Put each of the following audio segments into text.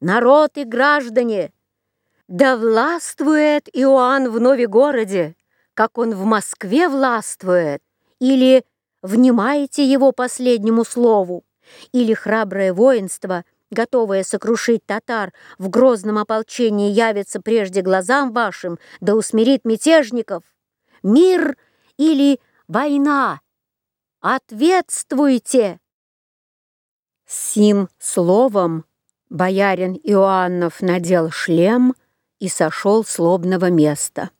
народ и граждане, да властвует Иоанн в Новегороде, как он в Москве властвует, или внимаете его последнему слову, или храброе воинство, готовое сокрушить татар, в грозном ополчении явится прежде глазам вашим, да усмирит мятежников. Мир или война? Ответствуйте! Сим словом боярин Иоаннов надел шлем и сошел с лобного места.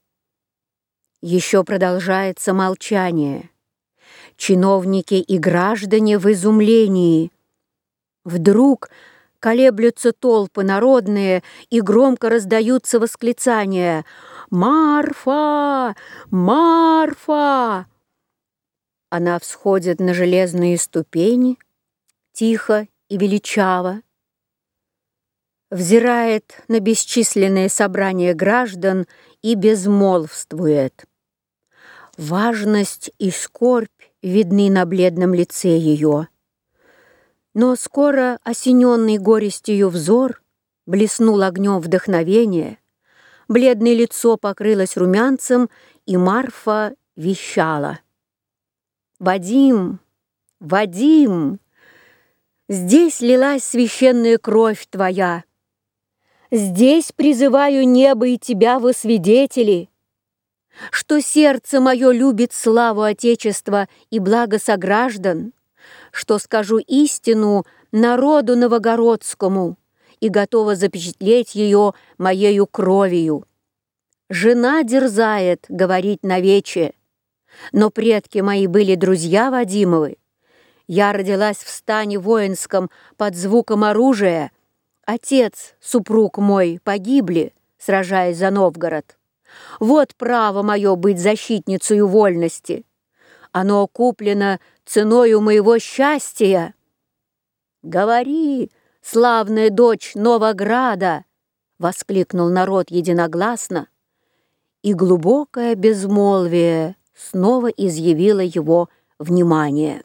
Еще продолжается молчание. Чиновники и граждане в изумлении. Вдруг колеблются толпы народные и громко раздаются восклицания «Марфа! Марфа!» Она всходит на железные ступени, тихо и величаво, взирает на бесчисленные собрания граждан и безмолвствует. Важность и скорбь видны на бледном лице ее. Но скоро осененный горестью взор блеснул огнем вдохновения, бледное лицо покрылось румянцем, и Марфа вещала. «Вадим! Вадим! Здесь лилась священная кровь твоя!» Здесь призываю небо и тебя во свидетели, что сердце мое любит славу Отечества и благо сограждан, что скажу истину народу новогородскому и готова запечатлеть ее моею кровью. Жена дерзает говорить навече, но предки мои были друзья Вадимовы. Я родилась в стане воинском под звуком оружия, Отец, супруг мой, погибли, сражаясь за Новгород. Вот право мое быть защитницей вольности. Оно куплено ценою моего счастья. Говори, славная дочь Новограда, воскликнул народ единогласно, и глубокое безмолвие снова изъявило его внимание.